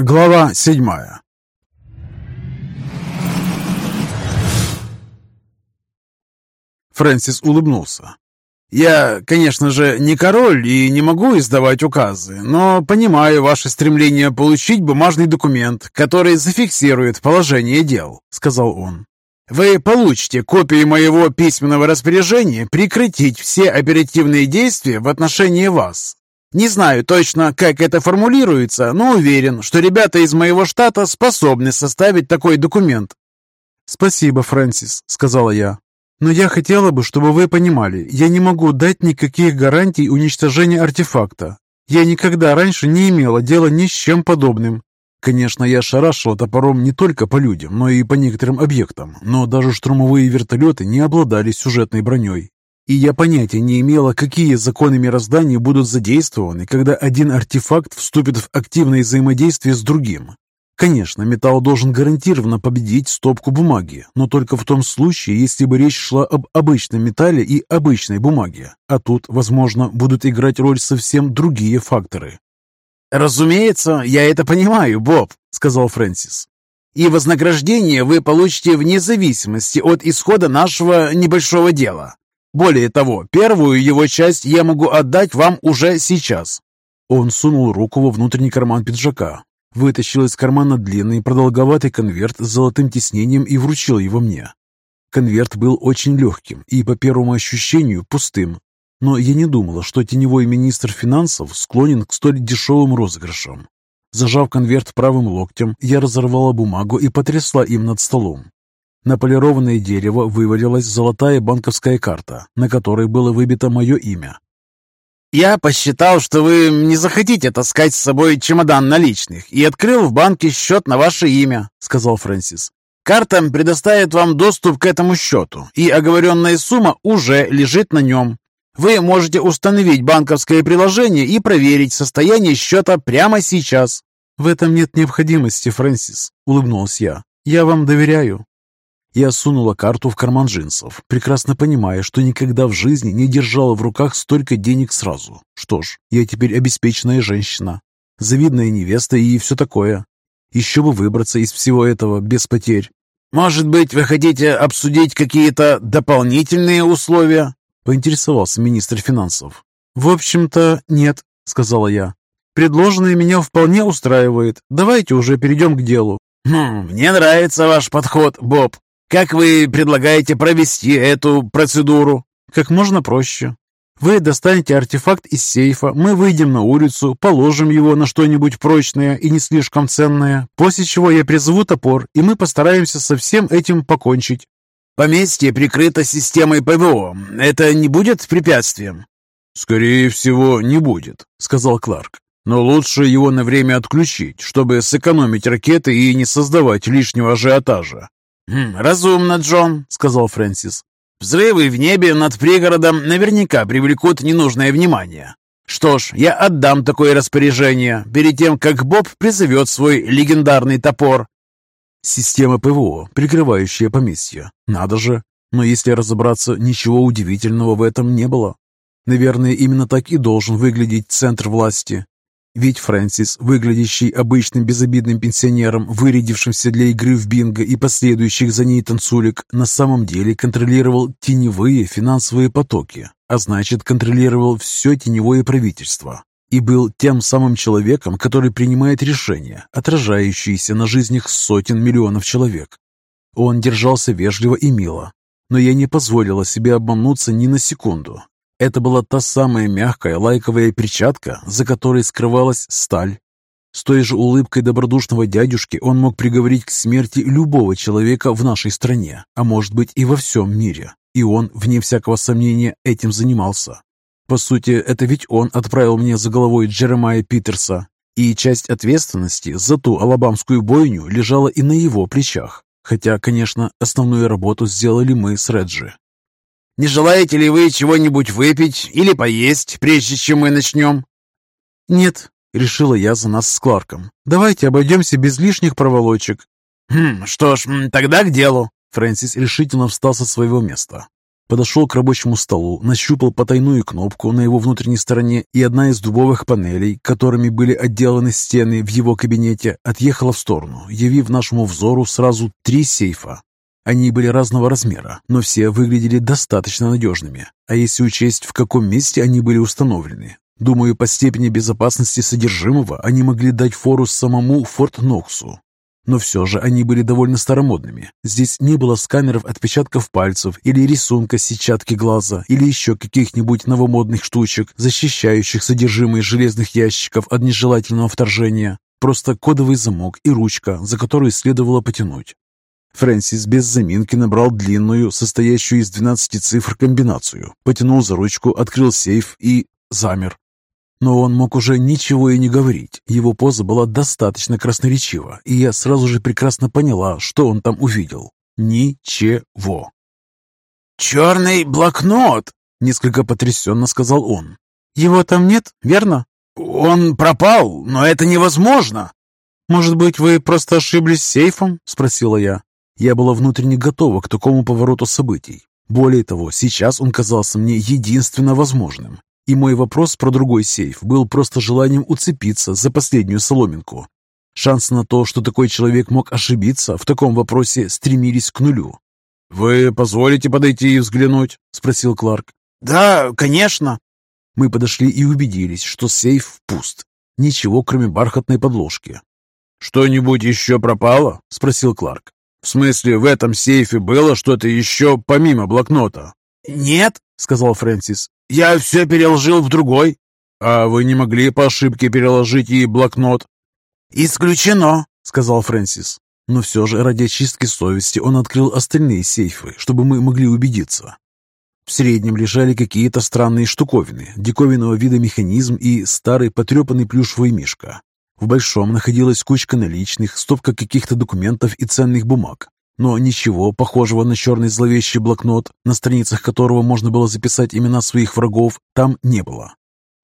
Глава седьмая Фрэнсис улыбнулся. «Я, конечно же, не король и не могу издавать указы, но понимаю ваше стремление получить бумажный документ, который зафиксирует положение дел», — сказал он. «Вы получите копию моего письменного распоряжения прекратить все оперативные действия в отношении вас. Не знаю точно, как это формулируется, но уверен, что ребята из моего штата способны составить такой документ». «Спасибо, Фрэнсис», — сказала я. Но я хотела бы, чтобы вы понимали, я не могу дать никаких гарантий уничтожения артефакта. Я никогда раньше не имела дела ни с чем подобным. Конечно, я шарашила топором не только по людям, но и по некоторым объектам, но даже штурмовые вертолеты не обладали сюжетной броней. И я понятия не имела, какие законы мироздания будут задействованы, когда один артефакт вступит в активное взаимодействие с другим. Конечно, металл должен гарантированно победить стопку бумаги, но только в том случае, если бы речь шла об обычном металле и обычной бумаге. А тут, возможно, будут играть роль совсем другие факторы. «Разумеется, я это понимаю, Боб», — сказал Фрэнсис. «И вознаграждение вы получите вне зависимости от исхода нашего небольшого дела. Более того, первую его часть я могу отдать вам уже сейчас». Он сунул руку во внутренний карман пиджака, вытащил из кармана длинный продолговатый конверт с золотым тиснением и вручил его мне. Конверт был очень легким и, по первому ощущению, пустым. Но я не думала, что теневой министр финансов склонен к столь дешевым розыгрышам. Зажав конверт правым локтем, я разорвала бумагу и потрясла им над столом. На полированное дерево вывалилась золотая банковская карта, на которой было выбито мое имя. «Я посчитал, что вы не захотите таскать с собой чемодан наличных и открыл в банке счет на ваше имя», — сказал Фрэнсис. «Карта предоставит вам доступ к этому счету, и оговоренная сумма уже лежит на нем. Вы можете установить банковское приложение и проверить состояние счета прямо сейчас». «В этом нет необходимости, Фрэнсис», — улыбнулся я. «Я вам доверяю». Я сунула карту в карман джинсов, прекрасно понимая, что никогда в жизни не держала в руках столько денег сразу. Что ж, я теперь обеспеченная женщина, завидная невеста и все такое. Еще бы выбраться из всего этого без потерь. «Может быть, вы хотите обсудить какие-то дополнительные условия?» поинтересовался министр финансов. «В общем-то, нет», — сказала я. «Предложенное меня вполне устраивает. Давайте уже перейдем к делу». «Хм, «Мне нравится ваш подход, Боб», как вы предлагаете провести эту процедуру? Как можно проще. Вы достанете артефакт из сейфа, мы выйдем на улицу, положим его на что-нибудь прочное и не слишком ценное, после чего я призову топор, и мы постараемся со всем этим покончить. Поместье прикрыто системой ПВО. Это не будет препятствием? Скорее всего, не будет, сказал Кларк. Но лучше его на время отключить, чтобы сэкономить ракеты и не создавать лишнего ажиотажа. «Хм, «Разумно, Джон», — сказал Фрэнсис. «Взрывы в небе над пригородом наверняка привлекут ненужное внимание. Что ж, я отдам такое распоряжение перед тем, как Боб призовет свой легендарный топор». Система ПВО, прикрывающая поместье. Надо же. Но если разобраться, ничего удивительного в этом не было. Наверное, именно так и должен выглядеть центр власти. Ведь Фрэнсис, выглядящий обычным безобидным пенсионером, вырядившимся для игры в бинго и последующих за ней танцулек, на самом деле контролировал теневые финансовые потоки, а значит контролировал все теневое правительство. И был тем самым человеком, который принимает решения, отражающиеся на жизнях сотен миллионов человек. Он держался вежливо и мило, но я не позволила себе обмануться ни на секунду. Это была та самая мягкая лайковая перчатка, за которой скрывалась сталь. С той же улыбкой добродушного дядюшки он мог приговорить к смерти любого человека в нашей стране, а может быть и во всем мире. И он, вне всякого сомнения, этим занимался. По сути, это ведь он отправил мне за головой Джеремая Питерса, и часть ответственности за ту алабамскую бойню лежала и на его плечах. Хотя, конечно, основную работу сделали мы с Реджи. Не желаете ли вы чего-нибудь выпить или поесть, прежде чем мы начнем?» «Нет», — решила я за нас с Кларком. «Давайте обойдемся без лишних проволочек». «Хм, что ж, тогда к делу». Фрэнсис решительно встал со своего места. Подошел к рабочему столу, нащупал потайную кнопку на его внутренней стороне, и одна из дубовых панелей, которыми были отделаны стены в его кабинете, отъехала в сторону, явив нашему взору сразу три сейфа. Они были разного размера, но все выглядели достаточно надежными. А если учесть, в каком месте они были установлены, думаю, по степени безопасности содержимого они могли дать фору самому Форт Ноксу. Но все же они были довольно старомодными. Здесь не было сканеров отпечатков пальцев или рисунка сетчатки глаза или еще каких-нибудь новомодных штучек, защищающих содержимое железных ящиков от нежелательного вторжения. Просто кодовый замок и ручка, за которую следовало потянуть. Фрэнсис без заминки набрал длинную, состоящую из 12 цифр комбинацию, потянул за ручку, открыл сейф и замер. Но он мог уже ничего и не говорить. Его поза была достаточно красноречива, и я сразу же прекрасно поняла, что он там увидел. Ничего. «Черный блокнот!» — несколько потрясенно сказал он. «Его там нет, верно?» «Он пропал, но это невозможно!» «Может быть, вы просто ошиблись сейфом?» — спросила я. Я была внутренне готова к такому повороту событий. Более того, сейчас он казался мне единственно возможным. И мой вопрос про другой сейф был просто желанием уцепиться за последнюю соломинку. Шансы на то, что такой человек мог ошибиться, в таком вопросе стремились к нулю. «Вы позволите подойти и взглянуть?» – спросил Кларк. «Да, конечно». Мы подошли и убедились, что сейф пуст. Ничего, кроме бархатной подложки. «Что-нибудь еще пропало?» – спросил Кларк. «В смысле, в этом сейфе было что-то еще помимо блокнота?» «Нет», — сказал Фрэнсис. «Я все переложил в другой». «А вы не могли по ошибке переложить и блокнот?» «Исключено», — сказал Фрэнсис. Но все же ради очистки совести он открыл остальные сейфы, чтобы мы могли убедиться. В среднем лежали какие-то странные штуковины, диковинного вида механизм и старый потрепанный плюшевый мишка. В большом находилась кучка наличных, стопка каких-то документов и ценных бумаг но ничего похожего на черный зловещий блокнот, на страницах которого можно было записать имена своих врагов, там не было.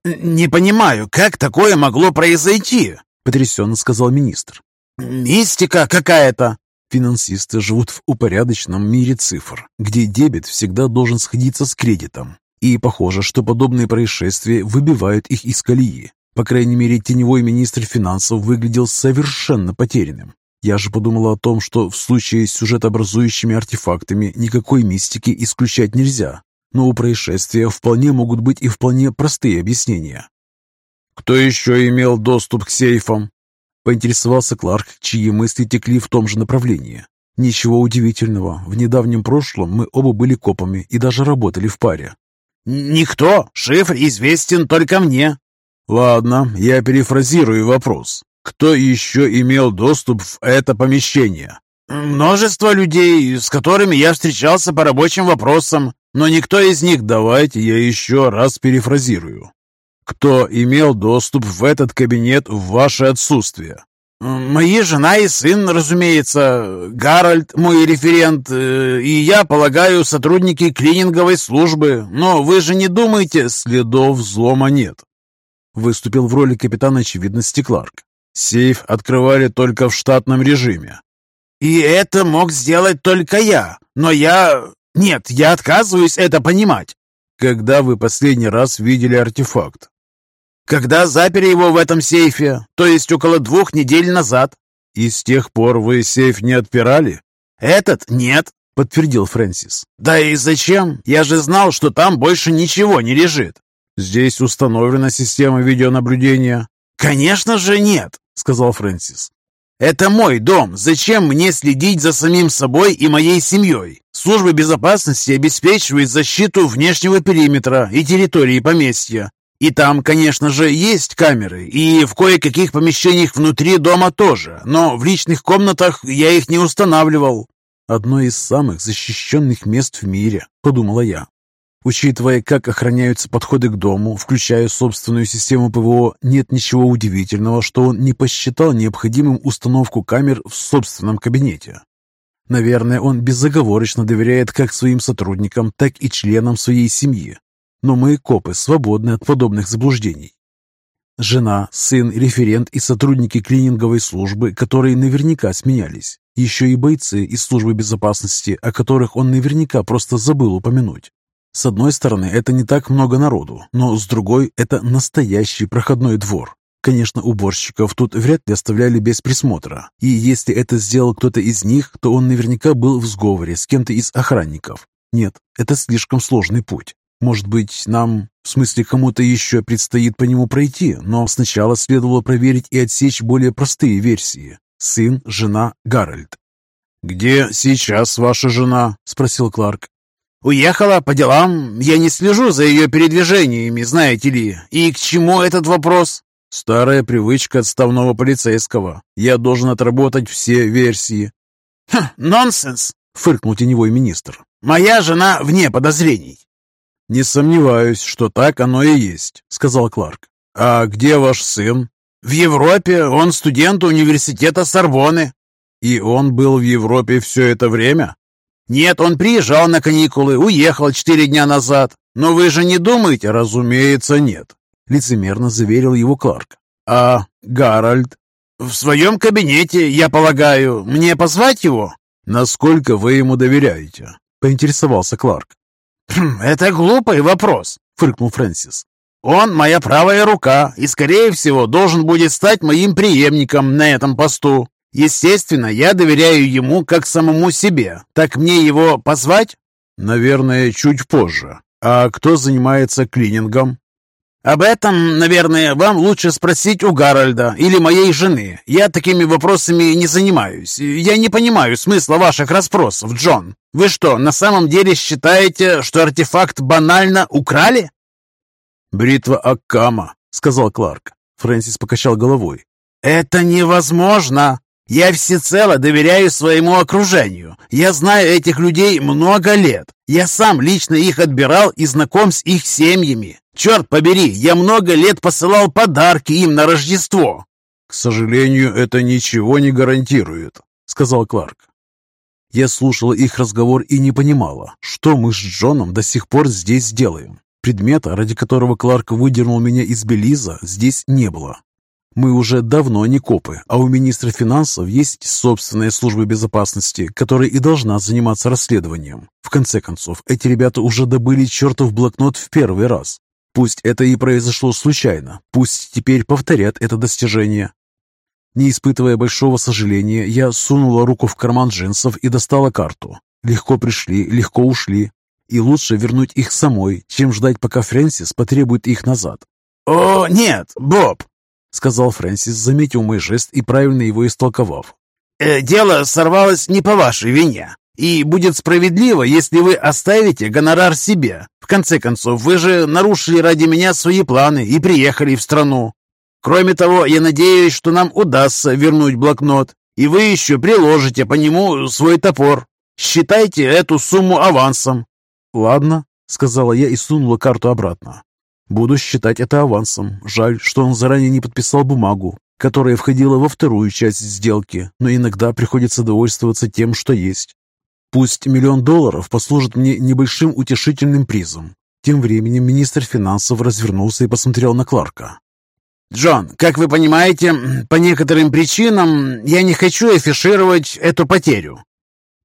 «Не понимаю, как такое могло произойти?» — потрясенно сказал министр. «Мистика какая-то!» Финансисты живут в упорядоченном мире цифр, где дебет всегда должен сходиться с кредитом. И похоже, что подобные происшествия выбивают их из колеи. По крайней мере, теневой министр финансов выглядел совершенно потерянным. Я же подумала о том, что в случае с сюжетообразующими артефактами никакой мистики исключать нельзя, но у происшествия вполне могут быть и вполне простые объяснения. «Кто еще имел доступ к сейфам?» Поинтересовался Кларк, чьи мысли текли в том же направлении. Ничего удивительного, в недавнем прошлом мы оба были копами и даже работали в паре. «Никто! Шифр известен только мне!» «Ладно, я перефразирую вопрос. Кто еще имел доступ в это помещение? Множество людей, с которыми я встречался по рабочим вопросам, но никто из них... Давайте я еще раз перефразирую. Кто имел доступ в этот кабинет в ваше отсутствие? Мои жена и сын, разумеется, Гарольд, мой референт, э, и я, полагаю, сотрудники клининговой службы. Но вы же не думаете, следов взлома нет. Выступил в роли капитана очевидности Кларк. Сейф открывали только в штатном режиме. И это мог сделать только я. Но я... Нет, я отказываюсь это понимать. Когда вы последний раз видели артефакт? Когда заперли его в этом сейфе, то есть около двух недель назад. И с тех пор вы сейф не отпирали? Этот нет, подтвердил Фрэнсис. Да и зачем? Я же знал, что там больше ничего не лежит. Здесь установлена система видеонаблюдения. Конечно же нет. — сказал Фрэнсис. «Это мой дом. Зачем мне следить за самим собой и моей семьей? Служба безопасности обеспечивает защиту внешнего периметра и территории поместья. И там, конечно же, есть камеры, и в кое-каких помещениях внутри дома тоже, но в личных комнатах я их не устанавливал». «Одно из самых защищенных мест в мире», — подумала я. Учитывая, как охраняются подходы к дому, включая собственную систему ПВО, нет ничего удивительного, что он не посчитал необходимым установку камер в собственном кабинете. Наверное, он безоговорочно доверяет как своим сотрудникам, так и членам своей семьи. Но мы, копы, свободны от подобных заблуждений. Жена, сын, референт и сотрудники клининговой службы, которые наверняка сменялись, Еще и бойцы из службы безопасности, о которых он наверняка просто забыл упомянуть. С одной стороны, это не так много народу, но с другой, это настоящий проходной двор. Конечно, уборщиков тут вряд ли оставляли без присмотра, и если это сделал кто-то из них, то он наверняка был в сговоре с кем-то из охранников. Нет, это слишком сложный путь. Может быть, нам, в смысле кому-то еще предстоит по нему пройти, но сначала следовало проверить и отсечь более простые версии. Сын, жена, Гарольд. «Где сейчас ваша жена?» – спросил Кларк. «Уехала по делам. Я не слежу за ее передвижениями, знаете ли. И к чему этот вопрос?» Старая привычка отставного полицейского. Я должен отработать все версии. «Хм, нонсенс!» — фыркнул теневой министр. «Моя жена вне подозрений». «Не сомневаюсь, что так оно и есть», — сказал Кларк. «А где ваш сын?» «В Европе. Он студент университета Сорбоны». «И он был в Европе все это время?» «Нет, он приезжал на каникулы, уехал четыре дня назад. Но вы же не думаете?» «Разумеется, нет. — лицемерно заверил его Кларк. «А Гарольд?» «В своем кабинете, я полагаю. Мне позвать его?» «Насколько вы ему доверяете?» — поинтересовался Кларк. «Хм, «Это глупый вопрос», — фыркнул Фрэнсис. «Он моя правая рука и, скорее всего, должен будет стать моим преемником на этом посту. Естественно, я доверяю ему как самому себе. Так мне его позвать?» «Наверное, чуть позже. А кто занимается клинингом?» «Об этом, наверное, вам лучше спросить у Гарольда или моей жены. Я такими вопросами не занимаюсь. Я не понимаю смысла ваших расспросов, Джон. Вы что, на самом деле считаете, что артефакт банально украли?» «Бритва Аккама», — сказал Кларк. Фрэнсис покачал головой. «Это невозможно. Я всецело доверяю своему окружению. Я знаю этих людей много лет. Я сам лично их отбирал и знаком с их семьями. Черт побери, я много лет посылал подарки им на Рождество. К сожалению, это ничего не гарантирует, сказал Кларк. Я слушала их разговор и не понимала, что мы с Джоном до сих пор здесь делаем. Предмета, ради которого Кларк выдернул меня из Белиза, здесь не было. Мы уже давно не копы, а у министра финансов есть собственная служба безопасности, которая и должна заниматься расследованием. В конце концов, эти ребята уже добыли чертов блокнот в первый раз. Пусть это и произошло случайно, пусть теперь повторят это достижение. Не испытывая большого сожаления, я сунула руку в карман джинсов и достала карту. Легко пришли, легко ушли. И лучше вернуть их самой, чем ждать, пока Фрэнсис потребует их назад. «О, нет, Боб!» Сказал Фрэнсис, заметив мой жест и правильно его истолковав. «Э, «Дело сорвалось не по вашей вине, и будет справедливо, если вы оставите гонорар себе. В конце концов, вы же нарушили ради меня свои планы и приехали в страну. Кроме того, я надеюсь, что нам удастся вернуть блокнот, и вы еще приложите по нему свой топор. Считайте эту сумму авансом». «Ладно», — сказала я и сунула карту обратно. Буду считать это авансом. Жаль, что он заранее не подписал бумагу, которая входила во вторую часть сделки, но иногда приходится довольствоваться тем, что есть. Пусть миллион долларов послужит мне небольшим утешительным призом. Тем временем министр финансов развернулся и посмотрел на Кларка. «Джон, как вы понимаете, по некоторым причинам я не хочу афишировать эту потерю.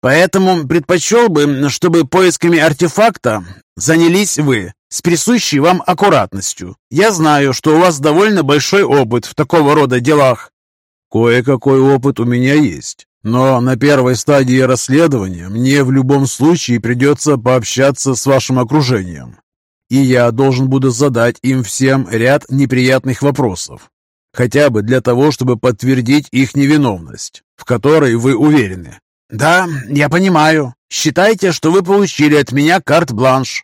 Поэтому предпочел бы, чтобы поисками артефакта занялись вы с присущей вам аккуратностью. Я знаю, что у вас довольно большой опыт в такого рода делах». «Кое-какой опыт у меня есть, но на первой стадии расследования мне в любом случае придется пообщаться с вашим окружением, и я должен буду задать им всем ряд неприятных вопросов, хотя бы для того, чтобы подтвердить их невиновность, в которой вы уверены». «Да, я понимаю. Считайте, что вы получили от меня карт-бланш.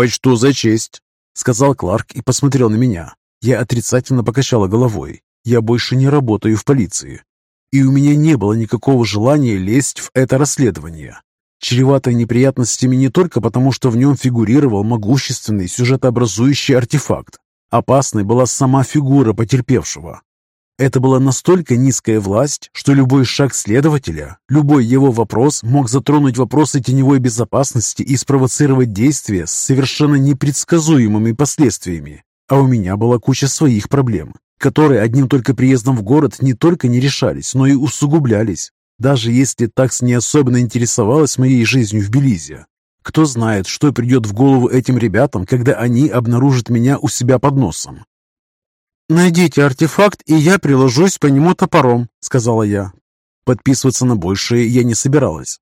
«Почту за честь», — сказал Кларк и посмотрел на меня. Я отрицательно покачала головой. Я больше не работаю в полиции. И у меня не было никакого желания лезть в это расследование. Чреватое неприятностями не только потому, что в нем фигурировал могущественный сюжетообразующий артефакт. Опасной была сама фигура потерпевшего. Это была настолько низкая власть, что любой шаг следователя, любой его вопрос мог затронуть вопросы теневой безопасности и спровоцировать действия с совершенно непредсказуемыми последствиями. А у меня была куча своих проблем, которые одним только приездом в город не только не решались, но и усугублялись. даже если такс не особенно интересовалась моей жизнью в Белизе. Кто знает, что придет в голову этим ребятам, когда они обнаружат меня у себя под носом. «Найдите артефакт, и я приложусь по нему топором», — сказала я. Подписываться на большее я не собиралась.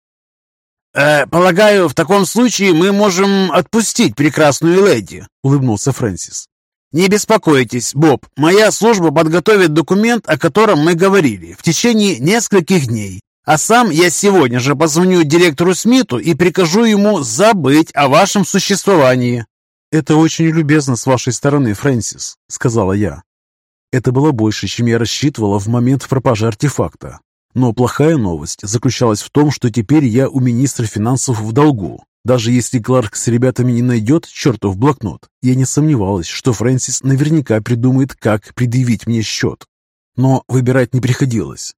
«Э, «Полагаю, в таком случае мы можем отпустить прекрасную леди», — улыбнулся Фрэнсис. «Не беспокойтесь, Боб, моя служба подготовит документ, о котором мы говорили, в течение нескольких дней. А сам я сегодня же позвоню директору Смиту и прикажу ему забыть о вашем существовании». «Это очень любезно с вашей стороны, Фрэнсис», — сказала я. Это было больше, чем я рассчитывала в момент пропажи артефакта. Но плохая новость заключалась в том, что теперь я у министра финансов в долгу. Даже если Кларк с ребятами не найдет чертов блокнот, я не сомневалась, что Фрэнсис наверняка придумает, как предъявить мне счет. Но выбирать не приходилось.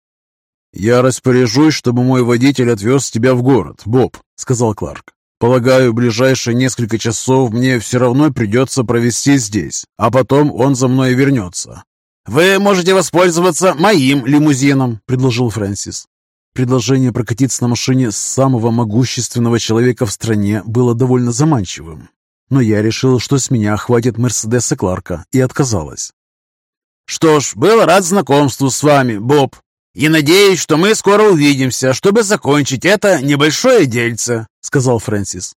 «Я распоряжусь, чтобы мой водитель отвез тебя в город, Боб», — сказал Кларк. «Полагаю, ближайшие несколько часов мне все равно придется провести здесь, а потом он за мной вернется. «Вы можете воспользоваться моим лимузином», — предложил Фрэнсис. Предложение прокатиться на машине самого могущественного человека в стране было довольно заманчивым. Но я решил, что с меня хватит Мерседеса Кларка, и отказалась. «Что ж, был рад знакомству с вами, Боб, и надеюсь, что мы скоро увидимся, чтобы закончить это небольшое дельце», — сказал Фрэнсис.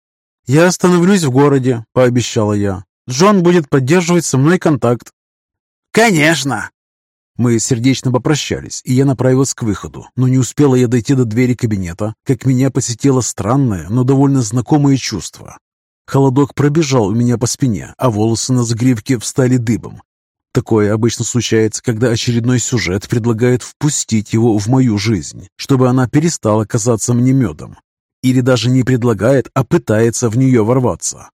«Я остановлюсь в городе», — пообещала я. «Джон будет поддерживать со мной контакт, «Конечно!» Мы сердечно попрощались, и я направилась к выходу, но не успела я дойти до двери кабинета, как меня посетило странное, но довольно знакомое чувство. Холодок пробежал у меня по спине, а волосы на загривке встали дыбом. Такое обычно случается, когда очередной сюжет предлагает впустить его в мою жизнь, чтобы она перестала казаться мне медом. Или даже не предлагает, а пытается в нее ворваться.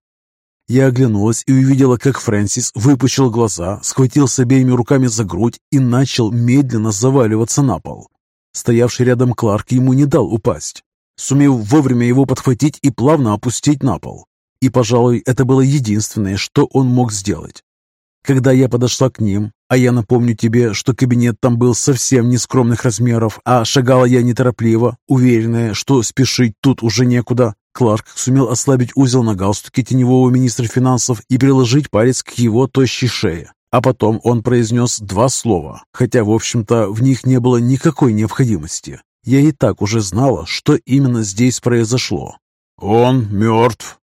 Я оглянулась и увидела, как Фрэнсис выпучил глаза, схватился обеими руками за грудь и начал медленно заваливаться на пол. Стоявший рядом Кларк ему не дал упасть, сумев вовремя его подхватить и плавно опустить на пол. И, пожалуй, это было единственное, что он мог сделать. Когда я подошла к ним, а я напомню тебе, что кабинет там был совсем не скромных размеров, а шагала я неторопливо, уверенная, что спешить тут уже некуда, Кларк сумел ослабить узел на галстуке теневого министра финансов и приложить палец к его тощей шее. А потом он произнес два слова, хотя, в общем-то, в них не было никакой необходимости. Я и так уже знала, что именно здесь произошло. «Он мертв»,